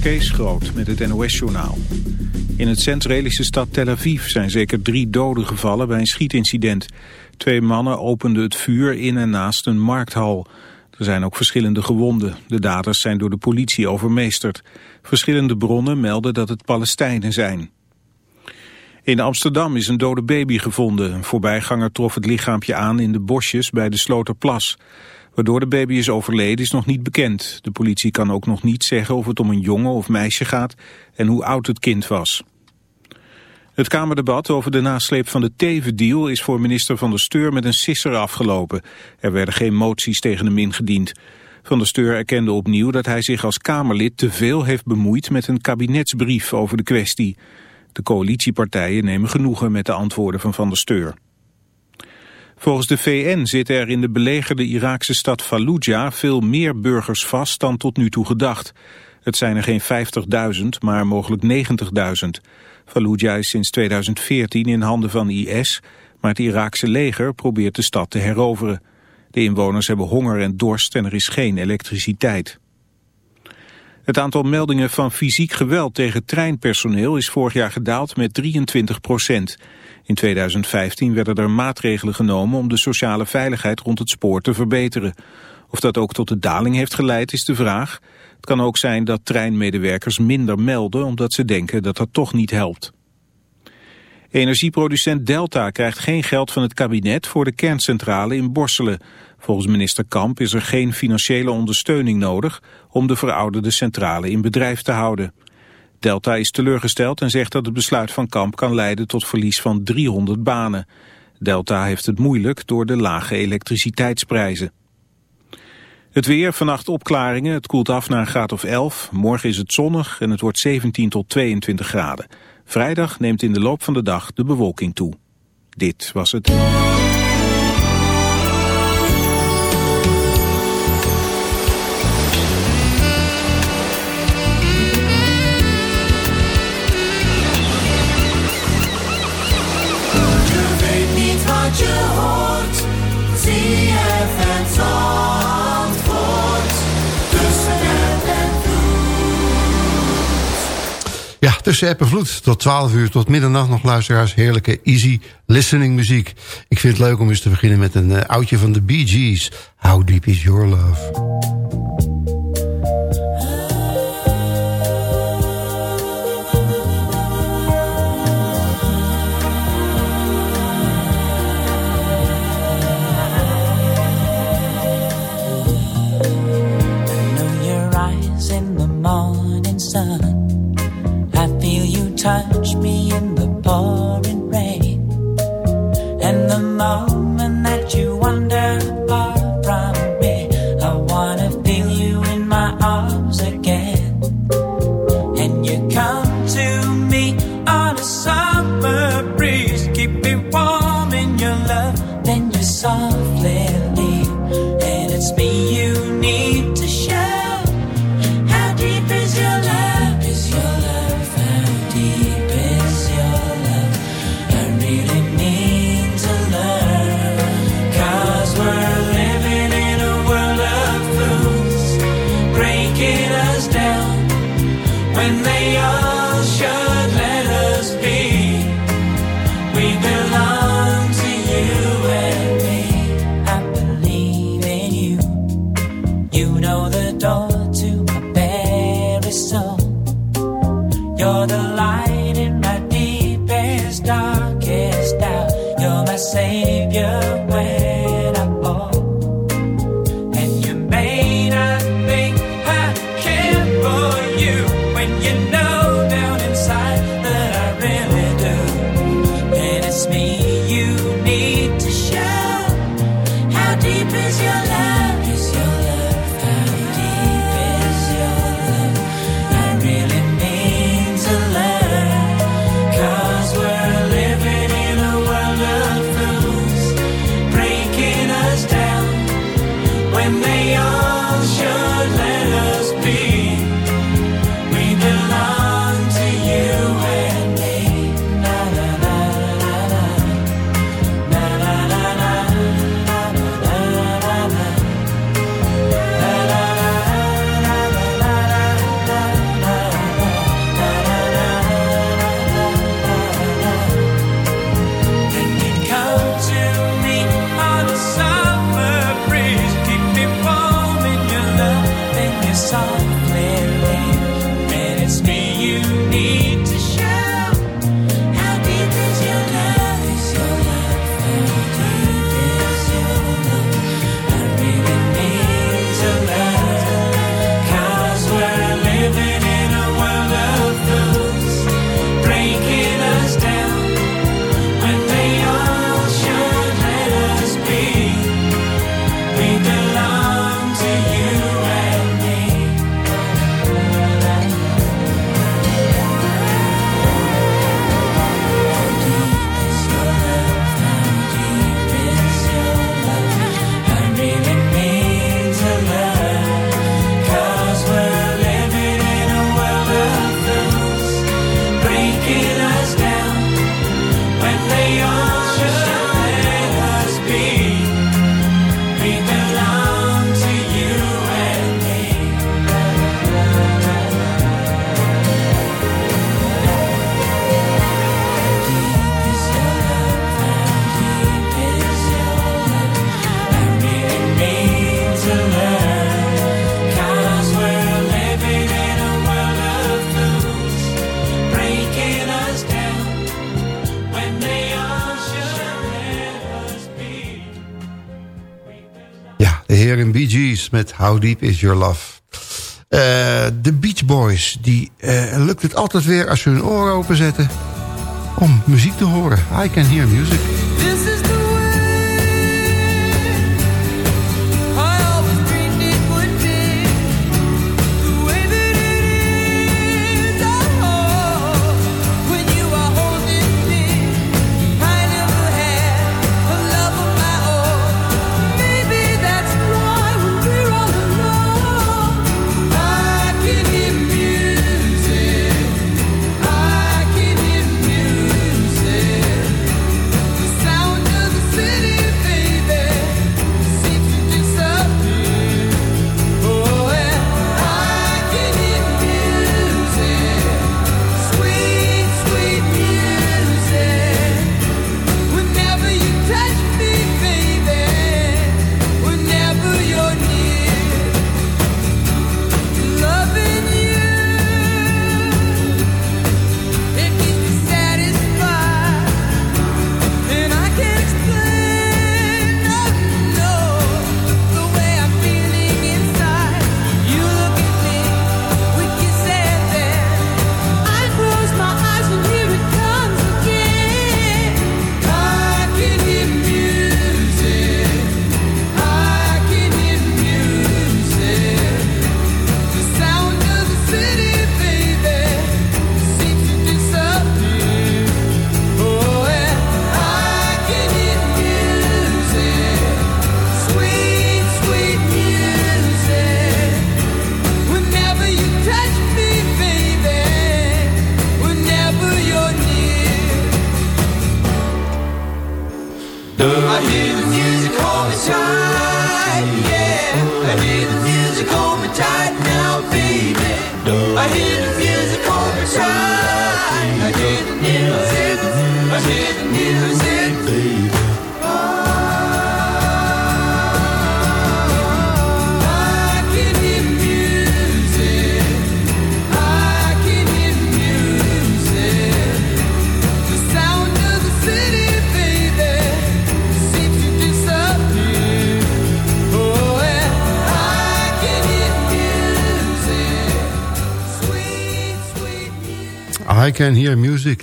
Kees Groot met het NOS-journaal. In het Centralische stad Tel Aviv zijn zeker drie doden gevallen bij een schietincident. Twee mannen openden het vuur in en naast een markthal. Er zijn ook verschillende gewonden. De daders zijn door de politie overmeesterd. Verschillende bronnen melden dat het Palestijnen zijn. In Amsterdam is een dode baby gevonden. Een voorbijganger trof het lichaampje aan in de bosjes bij de Sloterplas. Waardoor de baby is overleden is nog niet bekend. De politie kan ook nog niet zeggen of het om een jongen of meisje gaat en hoe oud het kind was. Het Kamerdebat over de nasleep van de Teven-deal is voor minister Van der Steur met een sisser afgelopen. Er werden geen moties tegen hem ingediend. Van der Steur erkende opnieuw dat hij zich als Kamerlid te veel heeft bemoeid met een kabinetsbrief over de kwestie. De coalitiepartijen nemen genoegen met de antwoorden van Van der Steur. Volgens de VN zitten er in de belegerde Iraakse stad Fallujah veel meer burgers vast dan tot nu toe gedacht. Het zijn er geen 50.000, maar mogelijk 90.000. Fallujah is sinds 2014 in handen van IS, maar het Iraakse leger probeert de stad te heroveren. De inwoners hebben honger en dorst en er is geen elektriciteit. Het aantal meldingen van fysiek geweld tegen treinpersoneel is vorig jaar gedaald met 23 procent. In 2015 werden er maatregelen genomen om de sociale veiligheid rond het spoor te verbeteren. Of dat ook tot de daling heeft geleid is de vraag. Het kan ook zijn dat treinmedewerkers minder melden omdat ze denken dat dat toch niet helpt. Energieproducent Delta krijgt geen geld van het kabinet voor de kerncentrale in Borselen. Volgens minister Kamp is er geen financiële ondersteuning nodig om de verouderde centrale in bedrijf te houden. Delta is teleurgesteld en zegt dat het besluit van Kamp kan leiden tot verlies van 300 banen. Delta heeft het moeilijk door de lage elektriciteitsprijzen. Het weer, vannacht opklaringen, het koelt af naar een graad of 11. Morgen is het zonnig en het wordt 17 tot 22 graden. Vrijdag neemt in de loop van de dag de bewolking toe. Dit was het... Ja, tussen app en vloed tot 12 uur tot middernacht nog luisteraars. Heerlijke easy listening muziek. Ik vind het leuk om eens te beginnen met een uh, oudje van de Bee Gees. How deep is your love? Touch me in the pouring rain and the moment when they are How Deep Is Your Love. De Beach Boys, die lukt het altijd weer als ze hun oren openzetten... om muziek te horen. I can hear music.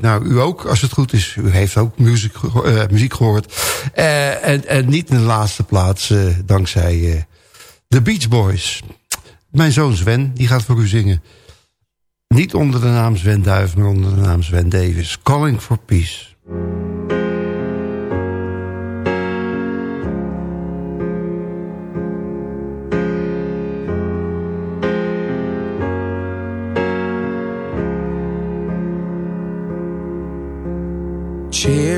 Nou, u ook, als het goed is. U heeft ook muziek, uh, muziek gehoord. Uh, en, niet in de laatste plaats, uh, dankzij de Beach Boys. Mijn zoon Sven, die gaat voor u zingen. Niet onder de naam Sven Duif, maar onder de naam Sven Davis. Calling for Peace.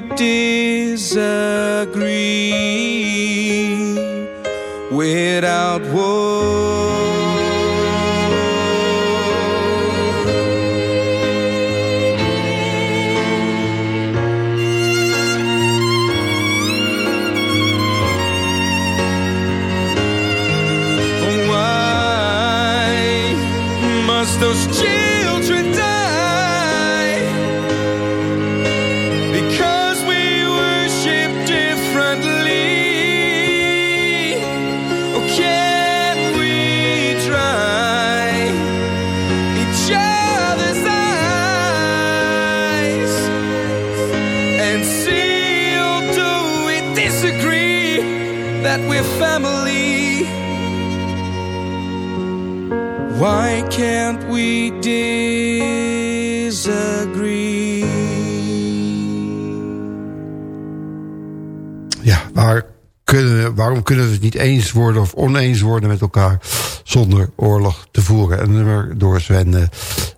great desire. You? kunnen we het niet eens worden of oneens worden met elkaar... zonder oorlog te voeren. Een nummer door Sven uh,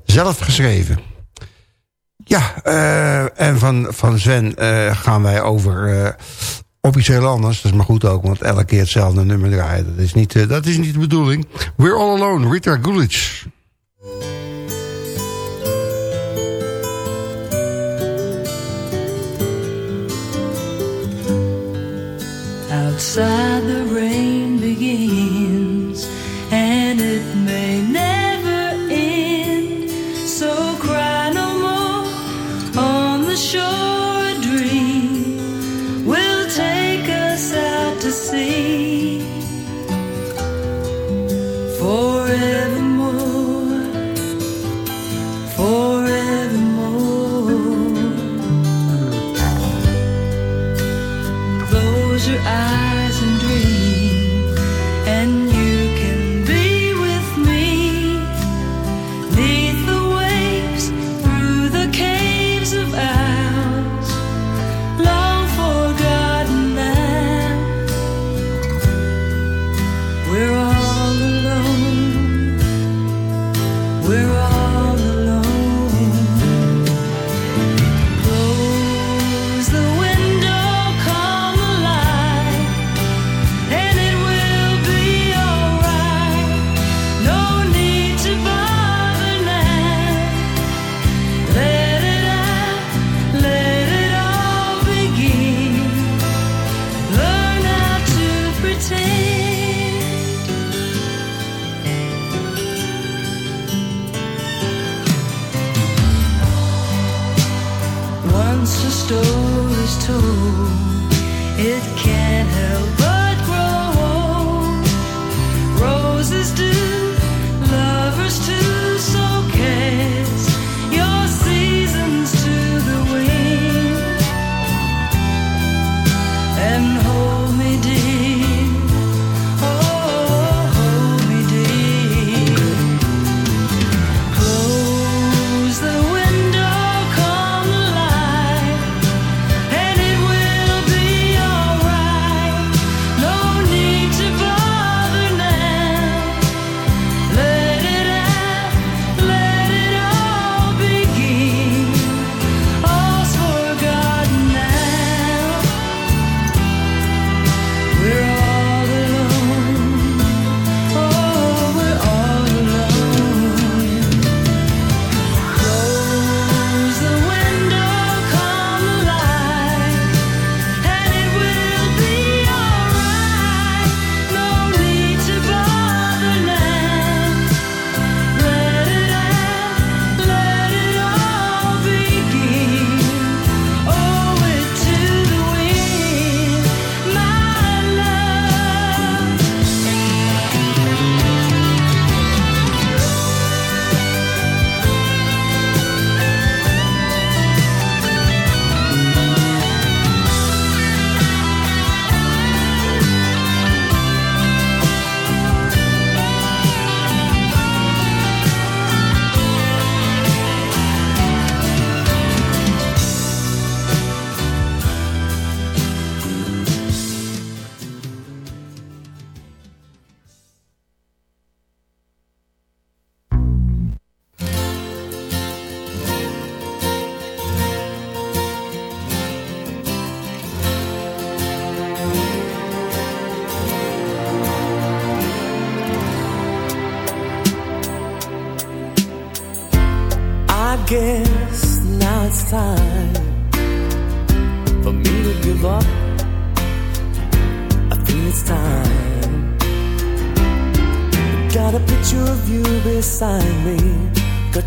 zelf geschreven. Ja, uh, en van, van Sven uh, gaan wij over op iets heel anders. Dat is maar goed ook, want elke keer hetzelfde nummer draaien. Dat is niet, dat is niet de bedoeling. We're All Alone, Rita Coolidge. Outside the take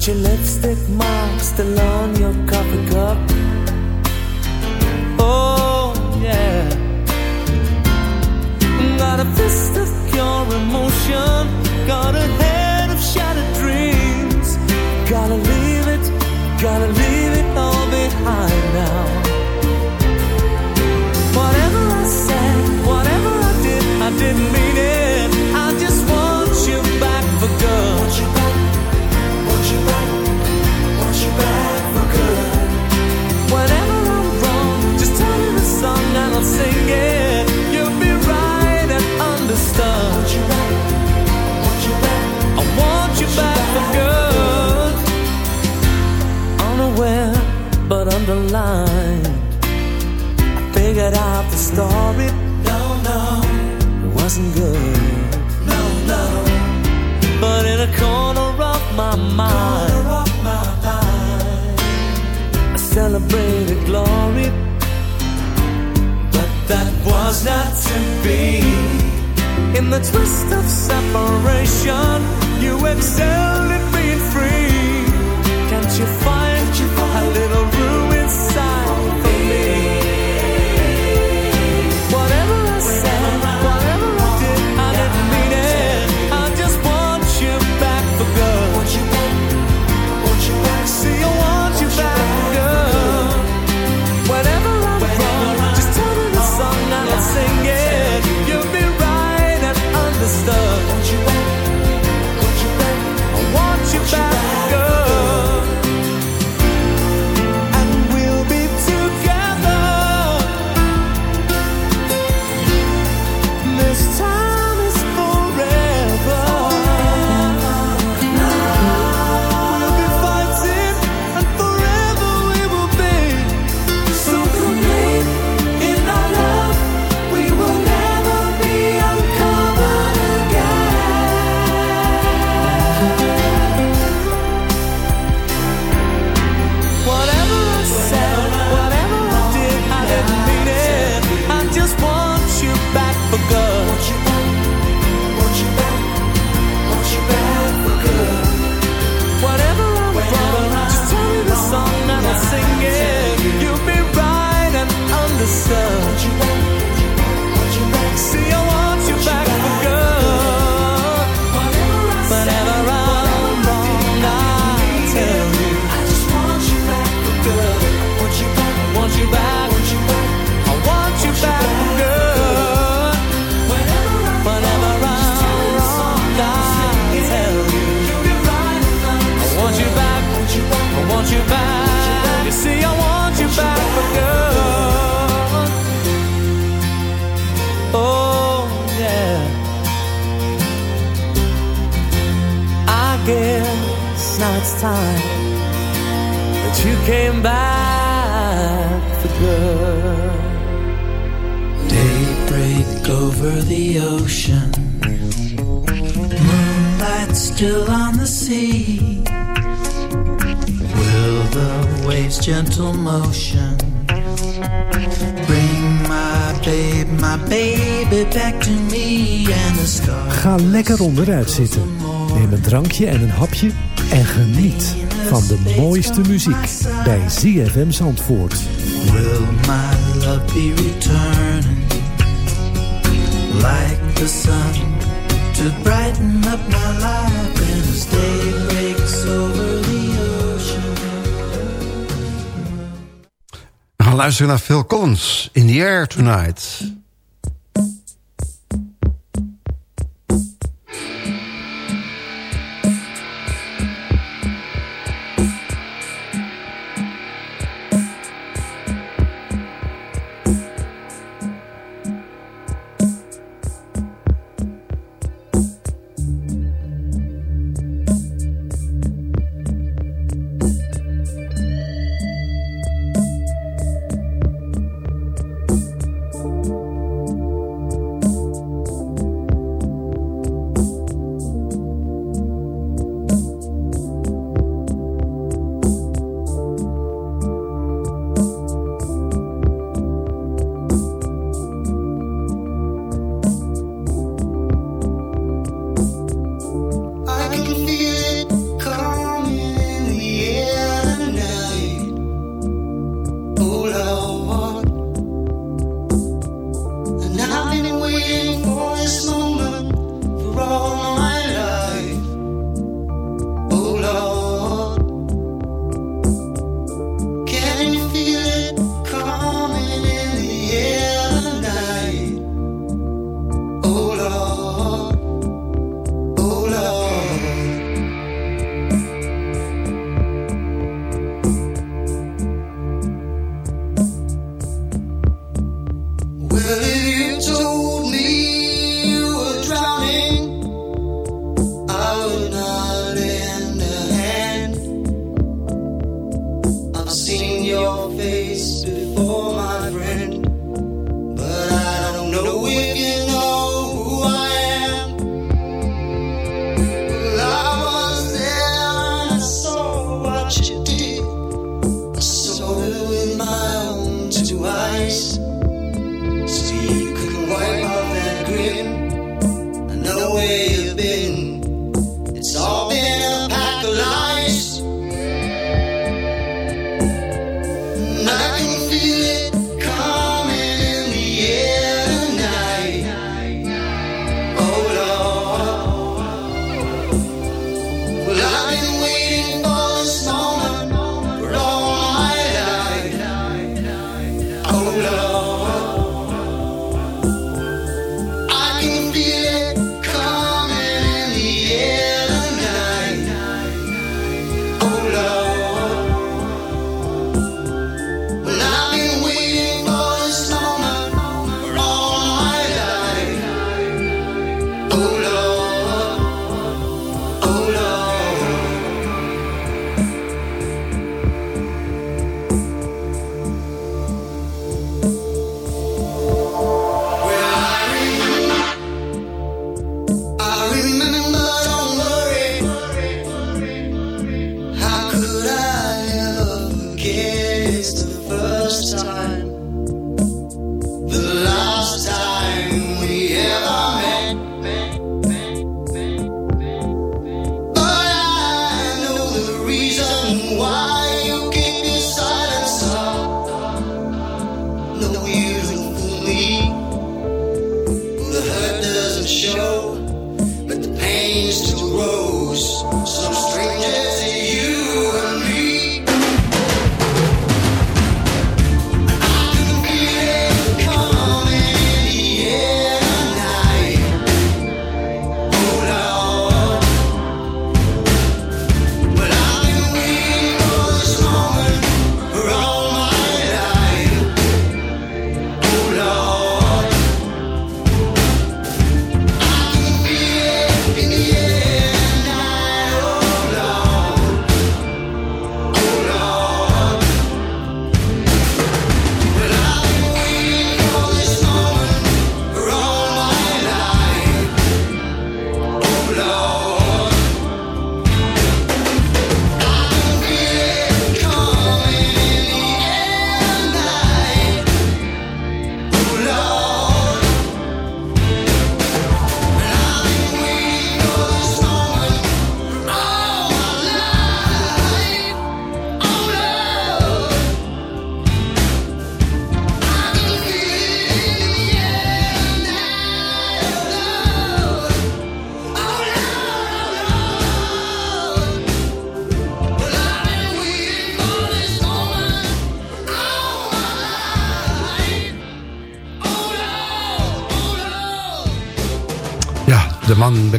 your lipstick, my In the twist of separation, you excel at being free. Can't you find? You say I want you back, but girl, oh yeah. I guess now it's time that you came back for good. Daybreak over the ocean, moonlight still on the sea the wave's gentle motion. Bring my babe, my baby back to me and the stars. Ga lekker onderuit zitten. Neem een drankje en een hapje en geniet van de mooiste muziek bij ZFM Zandvoort. Will my love be returning like the sun to brighten up my life as day breaks over? gaan luisteren naar Phil Collins, In the Air Tonight.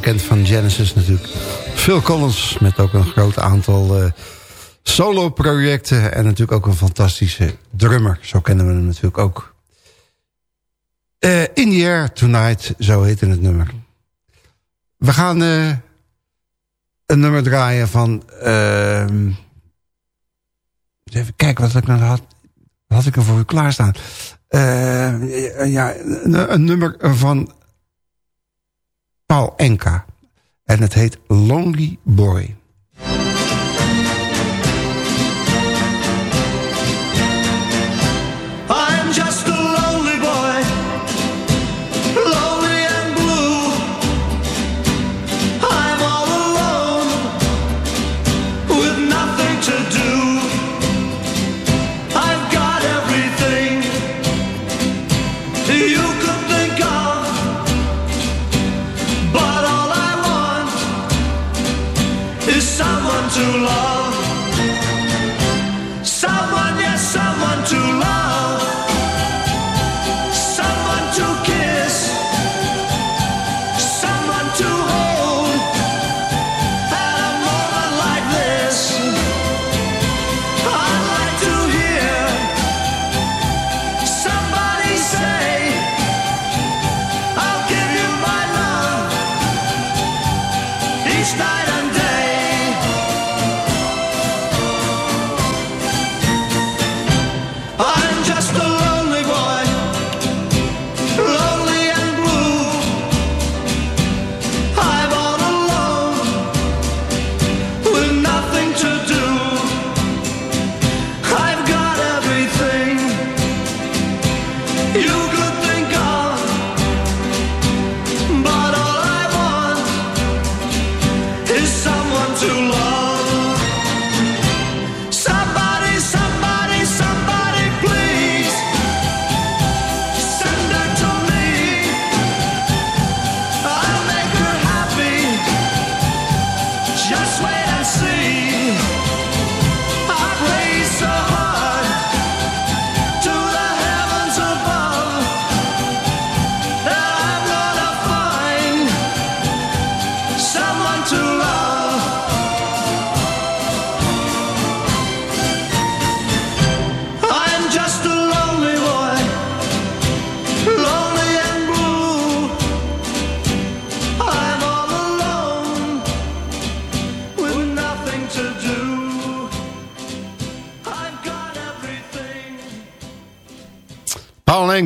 Bekend van Genesis natuurlijk. Phil Collins met ook een groot aantal uh, solo-projecten. En natuurlijk ook een fantastische drummer. Zo kennen we hem natuurlijk ook. Uh, In the Air Tonight, zo heette het nummer. We gaan uh, een nummer draaien van... Ehm, even kijken wat ik nou had. Wat had ik er voor u klaarstaan? ja, een nummer van Paul Enka. En het heet Lonely Boy.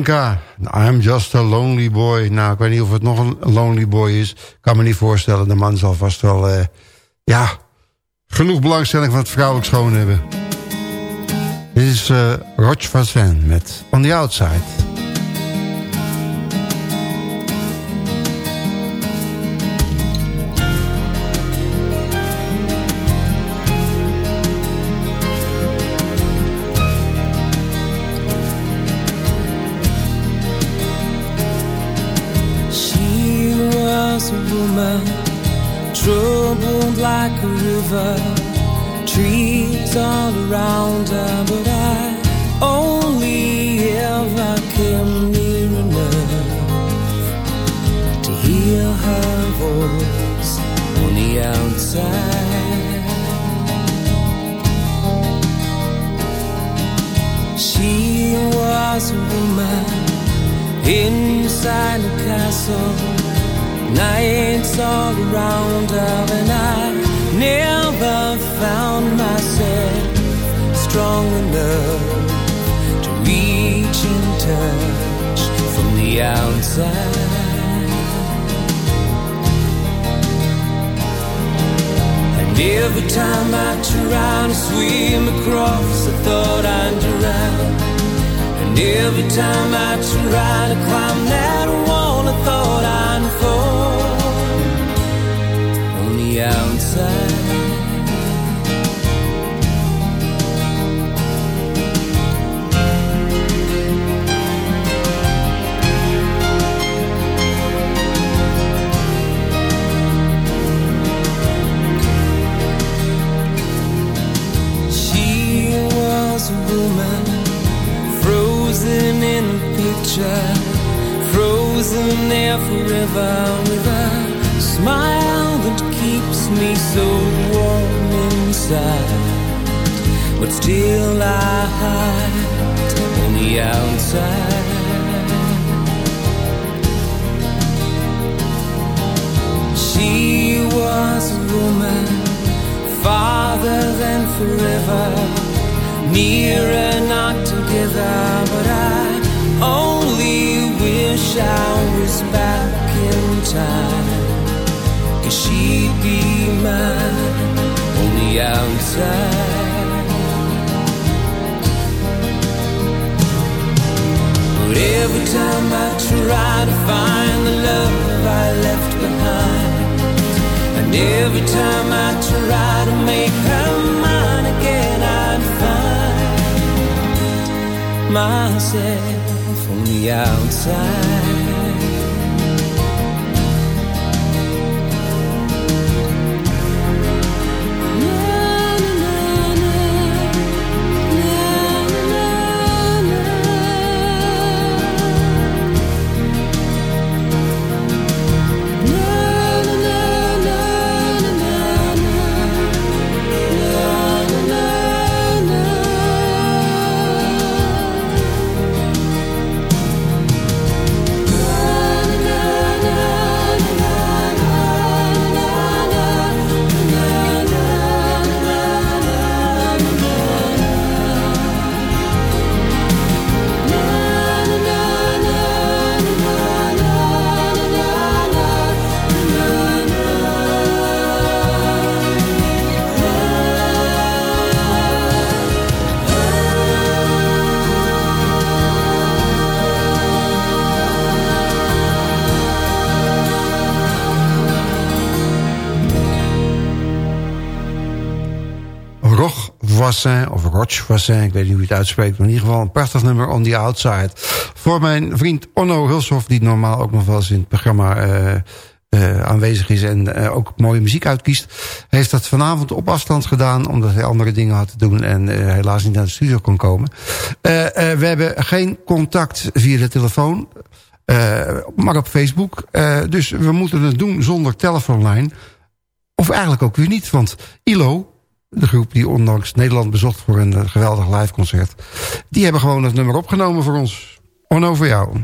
Lenka, I'm just a lonely boy. Nou, ik weet niet of het nog een lonely boy is. Kan me niet voorstellen. De man zal vast wel, uh, ja, genoeg belangstelling van het vrouwelijk schoon hebben. Dit is uh, van Sven met On the Outside. River, trees all around her, but I only ever came near enough to hear her voice on the outside. She was a woman inside a castle nights all around her and I never found myself strong enough to reach and touch from the outside. And every time I try to swim across I thought I'd drown. And every time I try to climb that wall I thought I'd fall outside. She was a woman frozen in a picture, frozen there forever with a me so warm inside. But still I hide on the outside. She was a woman Farther than forever Nearer not together But I only wish I was back in time. Cause she'd be mine on the outside. But every time I try to find the love I left behind, and every time I try to make her mine again, I'd find myself on the outside. Voisin, of Roch Voisin, ik weet niet hoe je het uitspreekt... maar in ieder geval een prachtig nummer On The Outside. Voor mijn vriend Onno Hulshoff, die normaal ook nog wel eens in het programma... eh, eh, aanwezig is en eh, ook mooie muziek uitkiest... heeft dat vanavond op afstand gedaan... omdat hij andere dingen had te doen... en helaas niet naar de studio kon komen. We hebben geen contact via de telefoon... maar op Facebook. Dus we moeten het doen zonder telefoonlijn. Of eigenlijk ook weer niet, want ILO de groep die ondanks Nederland bezocht voor een eh, geweldig liveconcert. Die hebben gewoon het nummer opgenomen voor ons. Onno voor jou.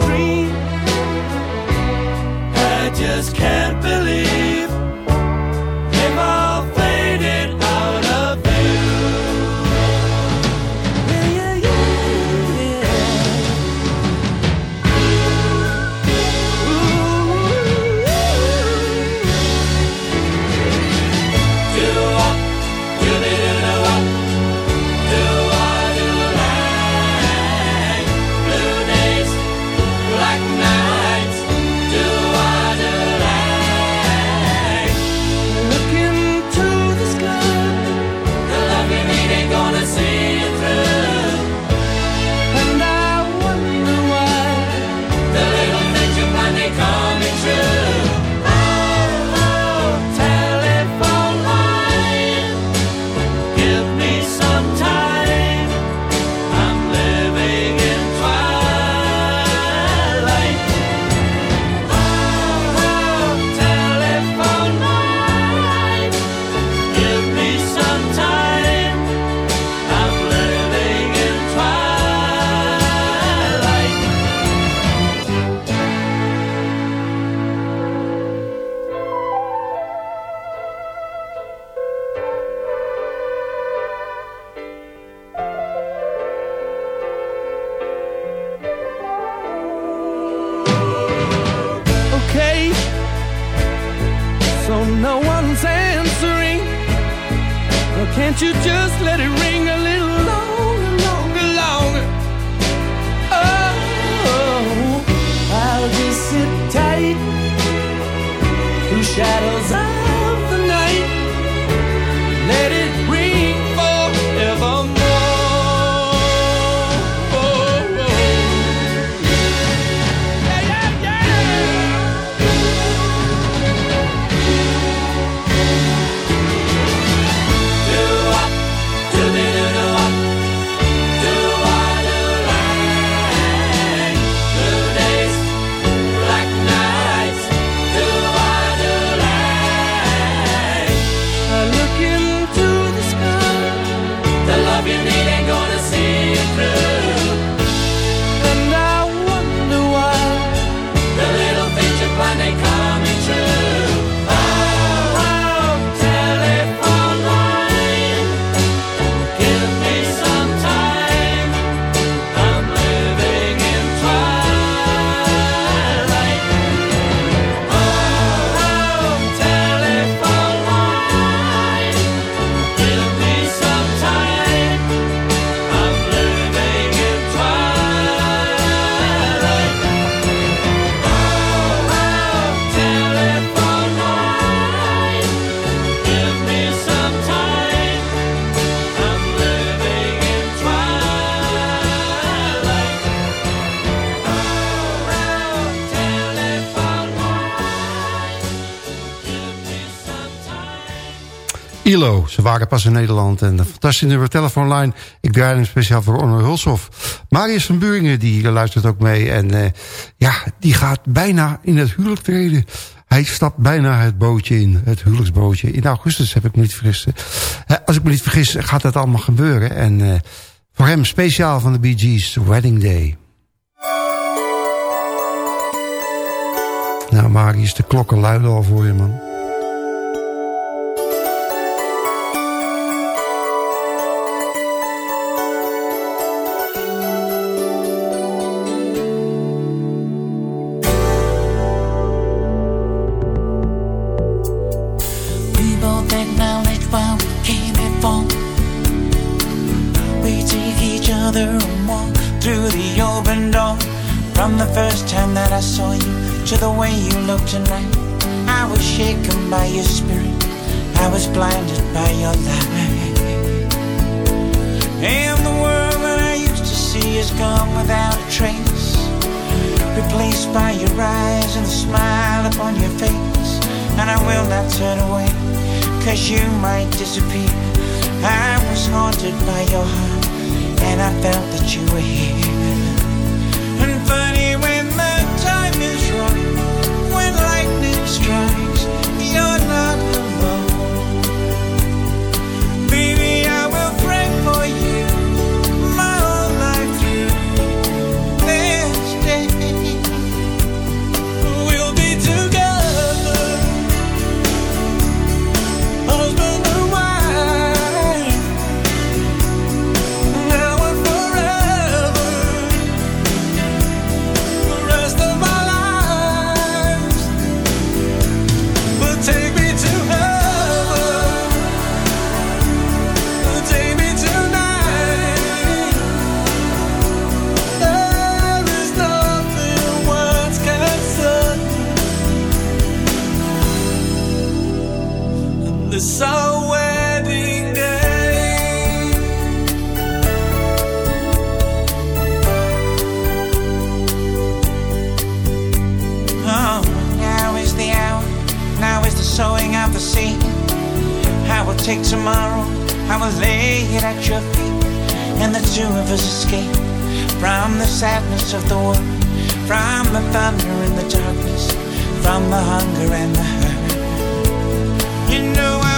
Dream? I just can't believe Ze waren pas in Nederland. En een fantastische nummer, telefoonlijn. Ik draai hem speciaal voor Onno Hulshoff. Marius van Buringen, die luistert ook mee. En eh, ja, die gaat bijna in het huwelijk treden. Hij stapt bijna het bootje in, het huwelijksbootje. In augustus heb ik me niet vergist. Eh. Als ik me niet vergis, gaat dat allemaal gebeuren. En eh, voor hem speciaal van de Bee Gees, Wedding Day. Nou Marius, de klokken luiden al voor je man. sowing out the seed. I will take tomorrow, I will lay it at your feet, and the two of us escape from the sadness of the world, from the thunder and the darkness, from the hunger and the hurt. You know. I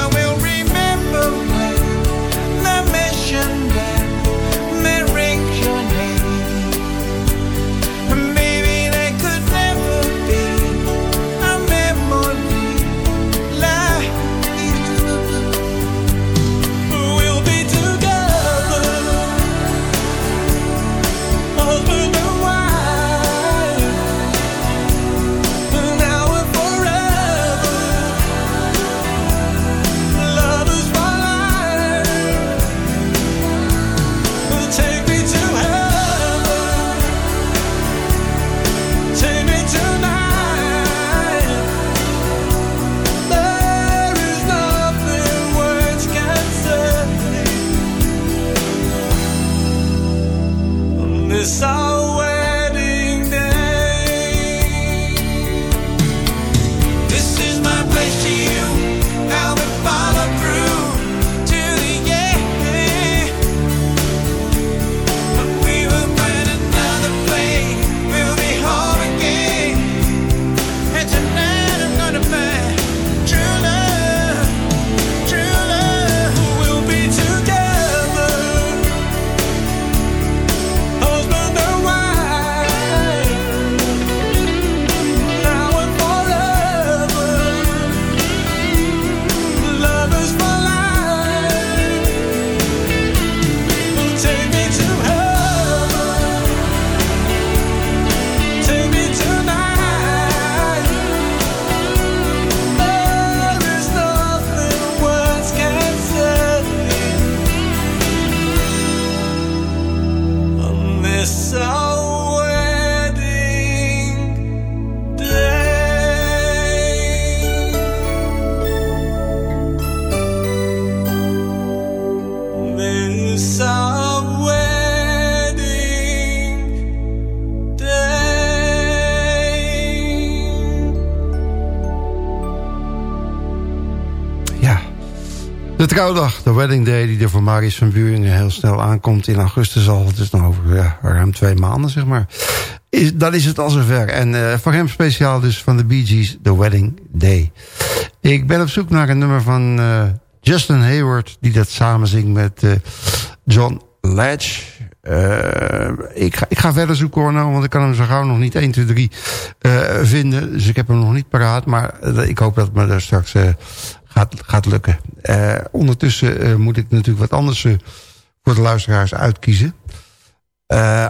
trouwdag, de wedding day die er voor Marius van Buringen heel snel aankomt in augustus al. Het is nog over ja, ruim twee maanden, zeg maar. Is, dan is het al zover. En uh, voor hem speciaal dus van de Bee Gees, The Wedding Day. Ik ben op zoek naar een nummer van uh, Justin Hayward... die dat samen zingt met uh, John Ledge. ik, ga, ik ga verder zoeken hoor, nou, want ik kan hem zo gauw nog niet 1, 2, 3 vinden. Dus ik heb hem nog niet paraat. Maar ik hoop dat me daar straks gaat, lukken. Uh, ondertussen uh, moet ik natuurlijk wat anders uh, voor de luisteraars uitkiezen.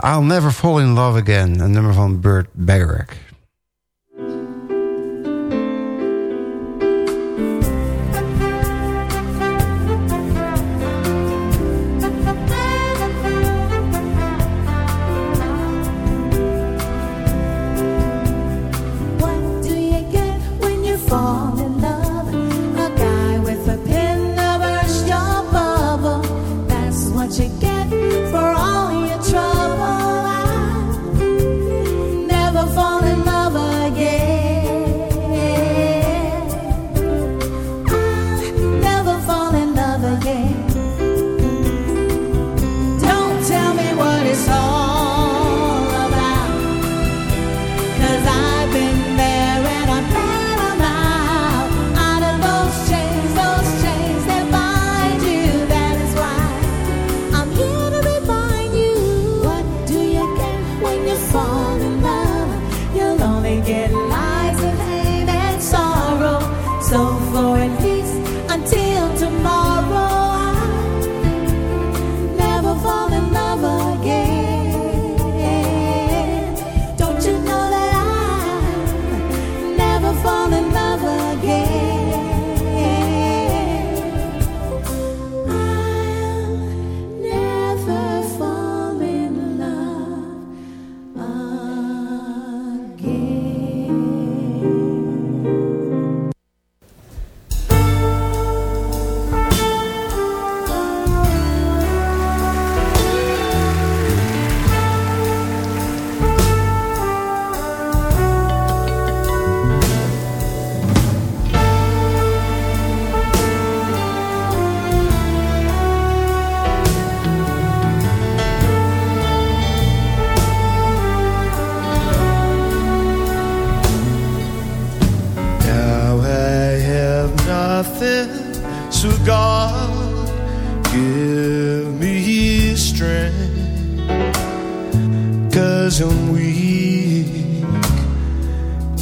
I'll Never Fall in Love Again, een nummer van Burt Bacharach.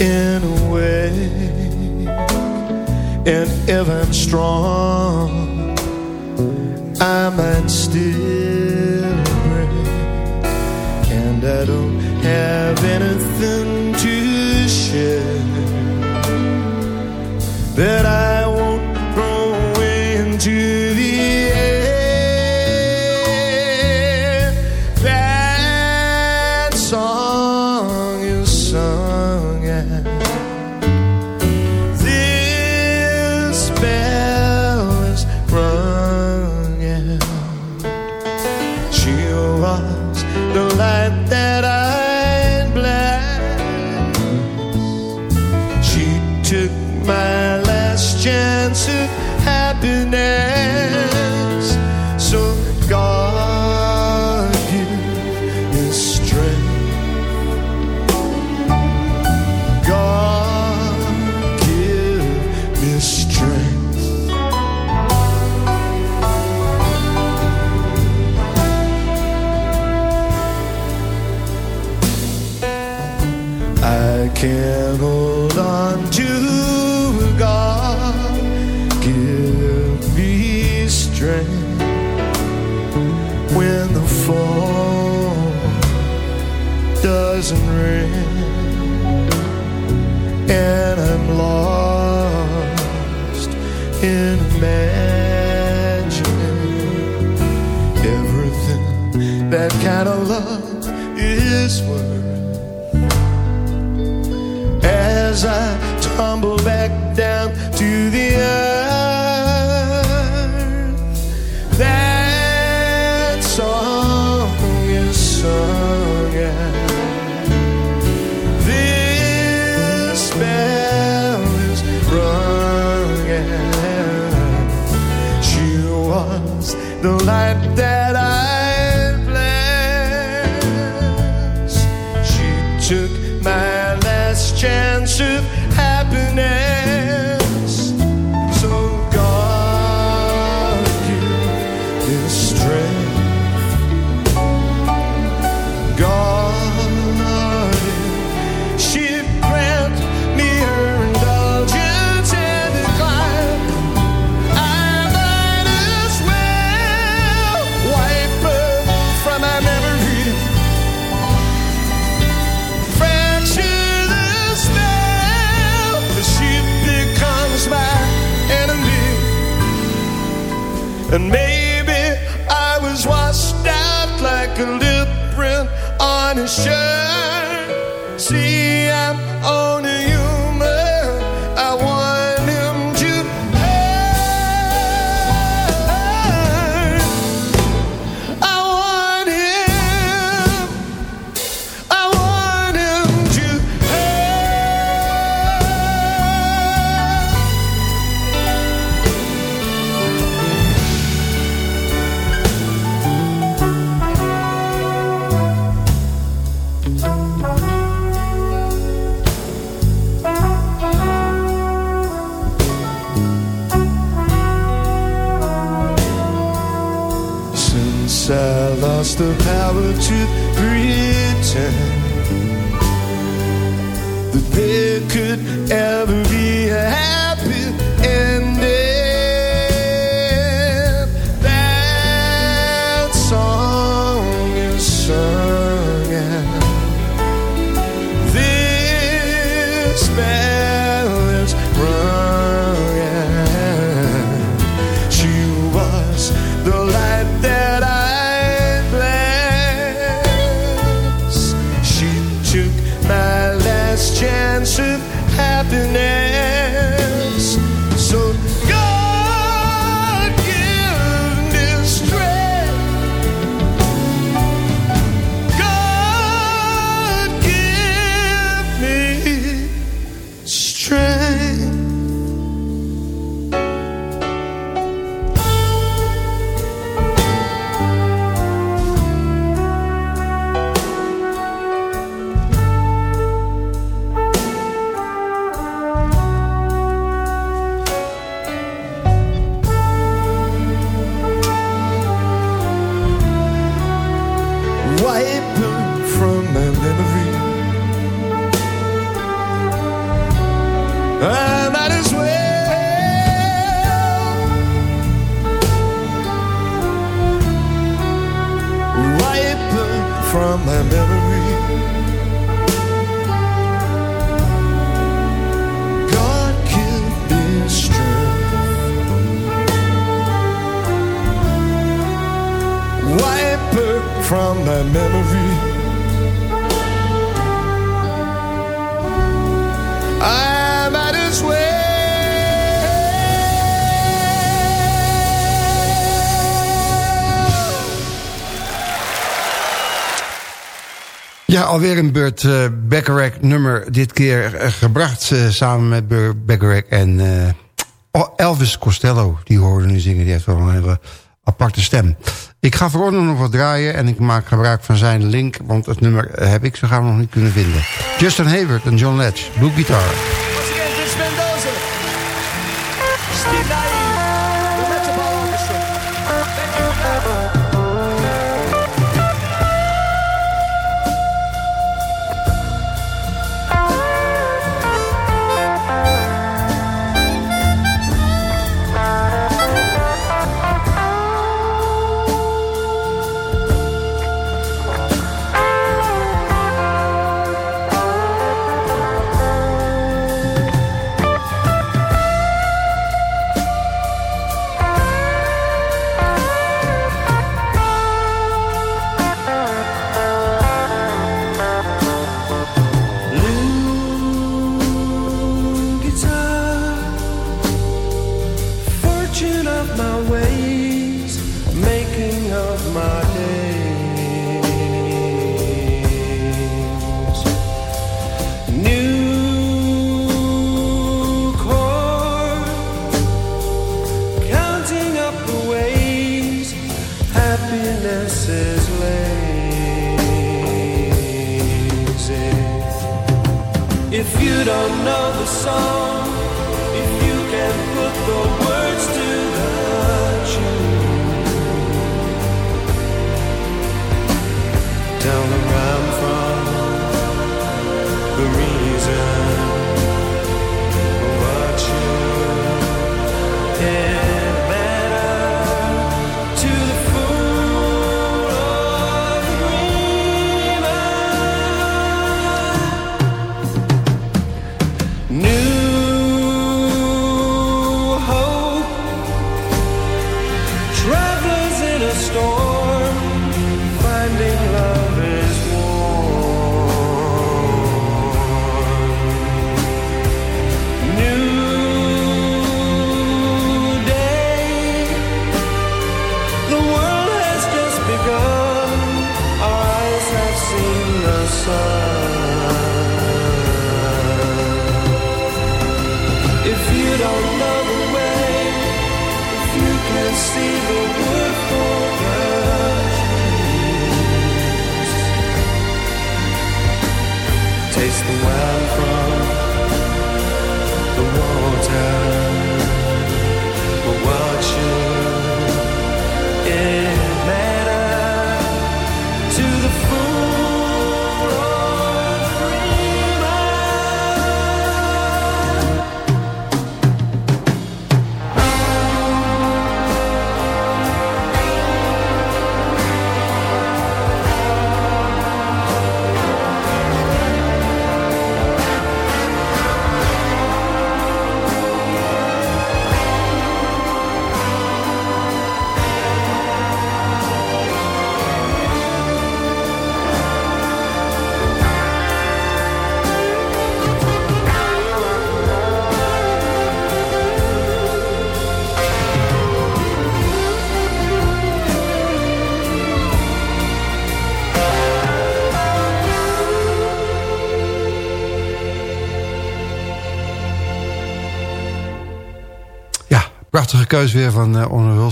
in a way. And if I'm strong I might still break and I don't have anything to share. But I that there could ever Ja, alweer een Burt uh, eh, Bacharach nummer. Dit keer eh, gebracht eh, samen met Burt en oh, Elvis Costello. Die hoorde nu zingen, die heeft wel een hele aparte stem. Ik ga voor nog wat draaien en ik maak gebruik van zijn link... want het nummer heb ik zo we nog niet kunnen vinden. Justin Hayward en John Letch, Blue Guitar. The reason prachtige weer van uh, Onno.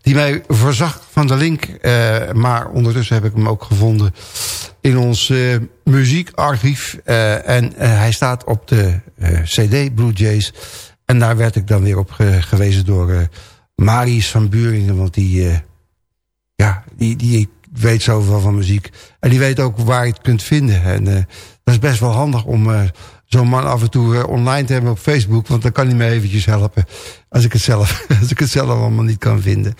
Die mij voorzag van de link. eh, maar ondertussen heb ik hem ook gevonden in ons eh, muziekarchief. En hij staat op de CD Blue Jays. En daar werd ik dan weer op ge- gewezen door Marius van Buringen. Want die, ja, die, die weet zoveel van muziek. En die weet ook waar je het kunt vinden. En dat is best wel handig om zo'n man af en toe eh, online te hebben op Facebook. Want dan kan hij me eventjes helpen. Als ik het zelf, als ik het zelf allemaal niet kan vinden.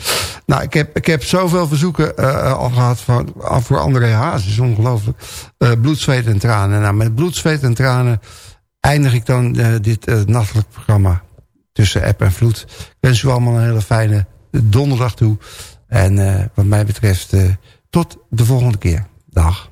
Nou, ik heb, ik heb zoveel verzoeken eh, al gehad van, voor André Haas. is ongelooflijk. Eh, bloed, zweet en tranen. Nou, met bloed, zweet en tranen eindig ik dan dit nachtelijk programma tussen app en vloed. Ik wens u allemaal een hele fijne donderdag toe. En wat mij betreft tot de volgende keer. Dag.